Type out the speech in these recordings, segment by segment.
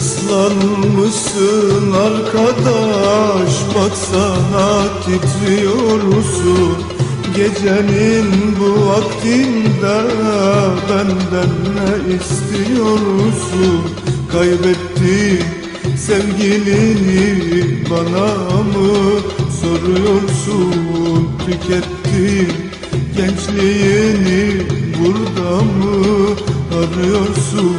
Islanmışsın arkadaş Baksana titriyorsun Gecenin bu vaktinde Benden ne istiyorsun Kaybettim sevgilini Bana mı soruyorsun? Tükettim gençliğini Burada mı arıyorsun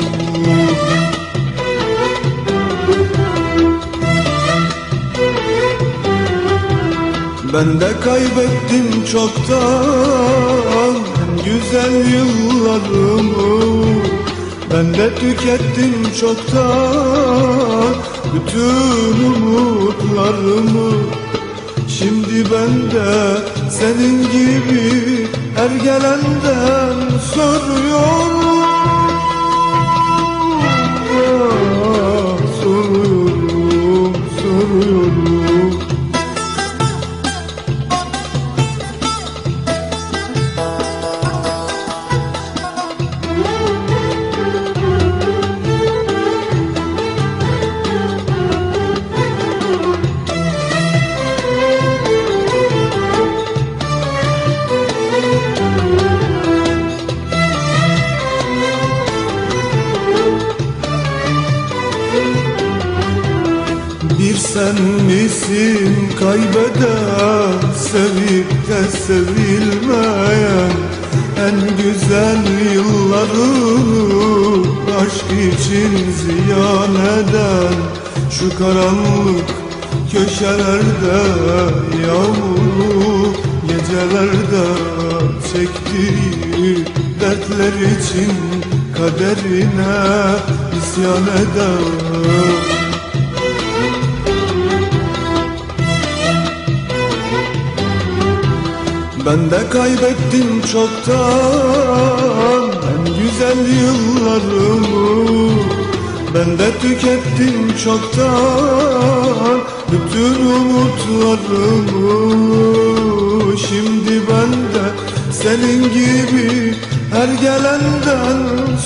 Ben de kaybettim çoktan güzel yıllarımı. Ben de tükettim çoktan bütün umutlarımı. Şimdi ben de senin gibi ergelenden soruyorum sen misin kaybeden Sevip de sevilmeyen? En güzel yıllarını Aşk için ziyan eden? Şu karanlık köşelerde Yağmurlu gecelerde Çektiği dertler için Kaderine isyan eder Ben de kaybettim çoktan. En güzel yıllarımı Ben de tükettim çoktan. Bütün umutlarımı Şimdi ben de senin gibi her gelenden